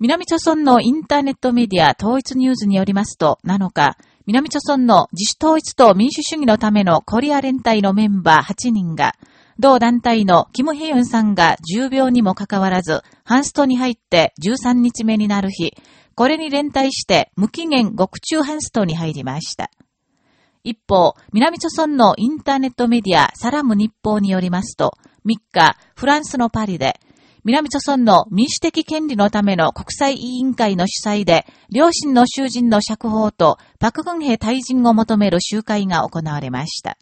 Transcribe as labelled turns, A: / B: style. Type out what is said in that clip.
A: 南朝村のインターネットメディア統一ニュースによりますと、7日、南朝村の自主統一と民主主義のためのコリア連帯のメンバー8人が、同団体のキム・ヘヨンさんが重病にもかかわらず、ハンストに入って13日目になる日、これに連帯して無期限極中ハンストに入りました。一方、南朝村のインターネットメディアサラム日報によりますと、3日、フランスのパリで、南朝村の民主的権利のための国際委員会の主催で、両親の囚人の釈放と、パクグンヘ退陣を求める集会が行われました。